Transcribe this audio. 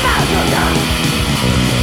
about your love.